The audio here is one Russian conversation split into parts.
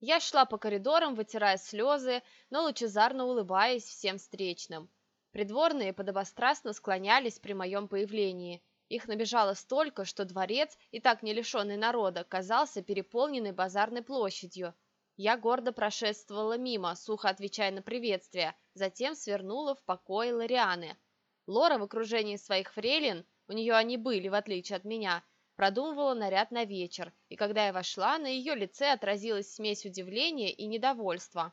Я шла по коридорам, вытирая слезы, но лучезарно улыбаясь всем встречным. Придворные подобострастно склонялись при моем появлении. Их набежало столько, что дворец, и так не лишенный народа, казался переполненной базарной площадью. Я гордо прошествовала мимо, сухо отвечая на приветствие, затем свернула в покой Лорианы. Лора в окружении своих фрейлин, у нее они были, в отличие от меня, продумывала наряд на вечер, и когда я вошла, на ее лице отразилась смесь удивления и недовольства.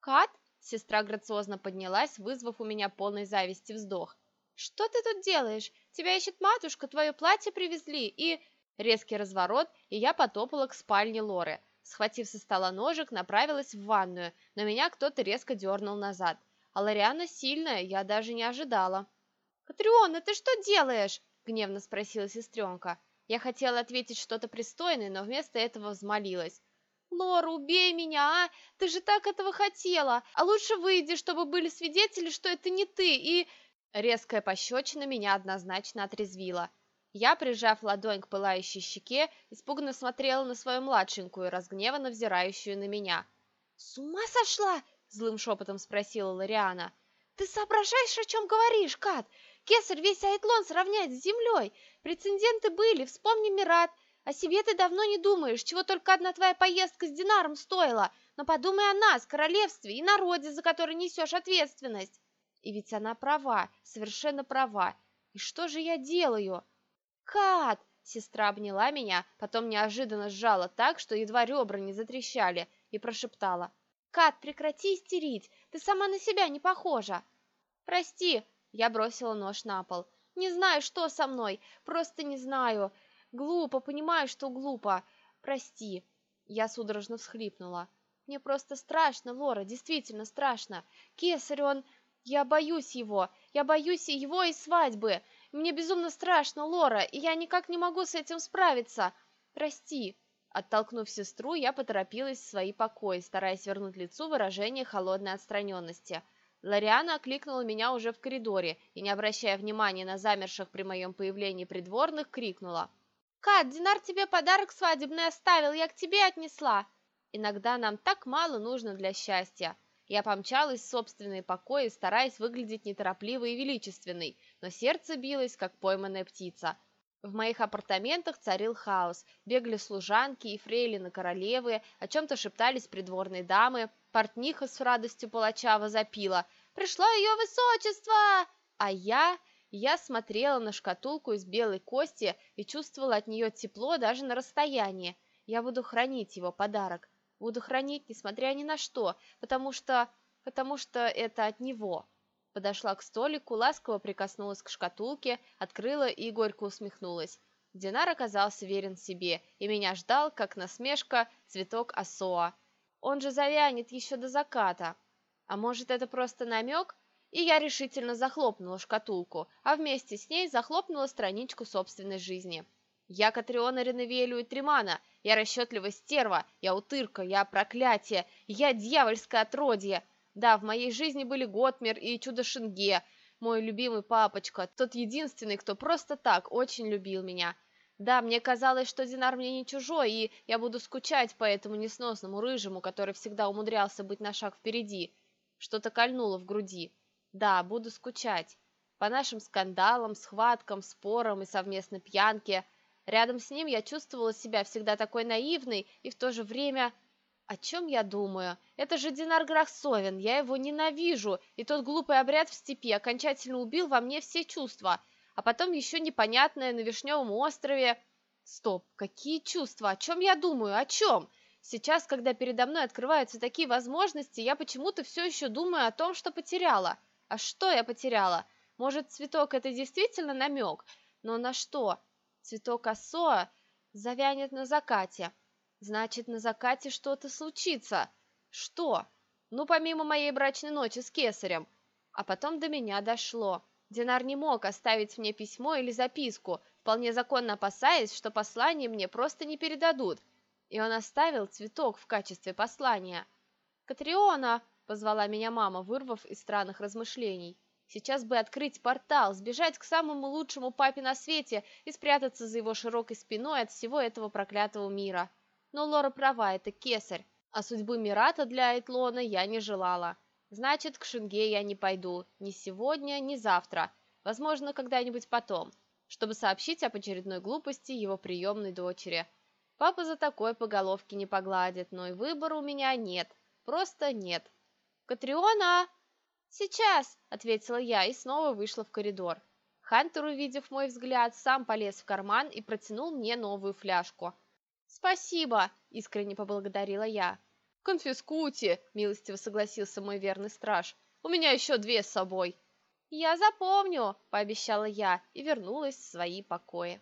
«Кат?» – сестра грациозно поднялась, вызвав у меня полной зависти вздох. «Что ты тут делаешь? Тебя ищет матушка, твое платье привезли, и...» Резкий разворот, и я потопала к спальне Лоры. Схватив со стола ножик, направилась в ванную, но меня кто-то резко дернул назад. А Лориана сильная, я даже не ожидала. «Катриона, ты что делаешь?» – гневно спросила сестренка. Я хотела ответить что-то пристойное, но вместо этого взмолилась. «Лора, убей меня, а! Ты же так этого хотела! А лучше выйди, чтобы были свидетели, что это не ты, и...» Резкая пощечина меня однозначно отрезвила. Я, прижав ладонь к пылающей щеке, испуганно смотрела на свою младшенькую, разгневанно взирающую на меня. «С ума сошла?» – злым шепотом спросила Лориана. «Ты соображаешь, о чем говоришь, Кат? Кесарь весь Айтлон сравняет с землей. Прецеденты были, вспомни Мират. О себе ты давно не думаешь, чего только одна твоя поездка с Динаром стоила. Но подумай о нас, королевстве и народе, за который несешь ответственность. И ведь она права, совершенно права. И что же я делаю? Кат! Сестра обняла меня, потом неожиданно сжала так, что едва ребра не затрещали, и прошептала. «Кат, прекрати истерить, ты сама на себя не похожа!» «Прости, я бросила нож на пол. «Не знаю, что со мной, просто не знаю. Глупо, понимаю, что глупо. Прости». Я судорожно всхлипнула. «Мне просто страшно, Лора, действительно страшно. Кесарь, он... Я боюсь его, я боюсь его и свадьбы. Мне безумно страшно, Лора, и я никак не могу с этим справиться. Прости». Оттолкнув сестру, я поторопилась в свои покои, стараясь вернуть лицу выражение холодной отстраненности – Лариана окликнула меня уже в коридоре и, не обращая внимания на замерших при моем появлении придворных, крикнула. «Кат, Динар тебе подарок свадебный оставил, я к тебе отнесла!» Иногда нам так мало нужно для счастья. Я помчалась в собственные покои, стараясь выглядеть неторопливой и величественной, но сердце билось, как пойманная птица. В моих апартаментах царил хаос, бегали служанки и фрейлины королевы, о чем-то шептались придворные дамы, Портниха с радостью палача возопила «Пришло ее высочество!» А я... Я смотрела на шкатулку из белой кости и чувствовала от нее тепло даже на расстоянии. Я буду хранить его подарок. Буду хранить, несмотря ни на что, потому что... потому что это от него. Подошла к столику, ласково прикоснулась к шкатулке, открыла и горько усмехнулась. Динар оказался верен себе, и меня ждал, как насмешка, цветок Асоа. Он же завянет еще до заката. А может, это просто намек? И я решительно захлопнула шкатулку, а вместе с ней захлопнула страничку собственной жизни. Я Катриона Реневелю и Тримана, я расчетливая стерва, я утырка, я проклятие, я дьявольское отродье. Да, в моей жизни были Готмер и Чудо-Шинге, мой любимый папочка, тот единственный, кто просто так очень любил меня. Да, мне казалось, что Динар мне не чужой, и я буду скучать по этому несносному рыжему, который всегда умудрялся быть на шаг впереди. Что-то кольнуло в груди. Да, буду скучать. По нашим скандалам, схваткам, спорам и совместной пьянке. Рядом с ним я чувствовала себя всегда такой наивной и в то же время... О чем я думаю? Это же Динар Грахсовин, я его ненавижу, и тот глупый обряд в степи окончательно убил во мне все чувства а потом еще непонятное на Вишневом острове. Стоп, какие чувства? О чем я думаю? О чем? Сейчас, когда передо мной открываются такие возможности, я почему-то все еще думаю о том, что потеряла. А что я потеряла? Может, цветок это действительно намек? Но на что? Цветок осоа завянет на закате. Значит, на закате что-то случится. Что? Ну, помимо моей брачной ночи с кесарем. А потом до меня дошло. Динар не мог оставить мне письмо или записку, вполне законно опасаясь, что послание мне просто не передадут. И он оставил цветок в качестве послания. «Катриона!» – позвала меня мама, вырвав из странных размышлений. Сейчас бы открыть портал, сбежать к самому лучшему папе на свете и спрятаться за его широкой спиной от всего этого проклятого мира. Но Лора права, это кесарь. А судьбы Мирата для Айтлона я не желала. Значит, к Шинге я не пойду. Ни сегодня, ни завтра. Возможно, когда-нибудь потом. Чтобы сообщить об очередной глупости его приемной дочери. Папа за такое по головке не погладит, но и выбора у меня нет. Просто нет. «Катриона!» «Сейчас!» – ответила я и снова вышла в коридор. Хантер, увидев мой взгляд, сам полез в карман и протянул мне новую фляжку. «Спасибо!» – искренне поблагодарила я. «Конфискуйте!» – милостиво согласился мой верный страж. «У меня еще две с собой!» «Я запомню!» – пообещала я и вернулась в свои покои.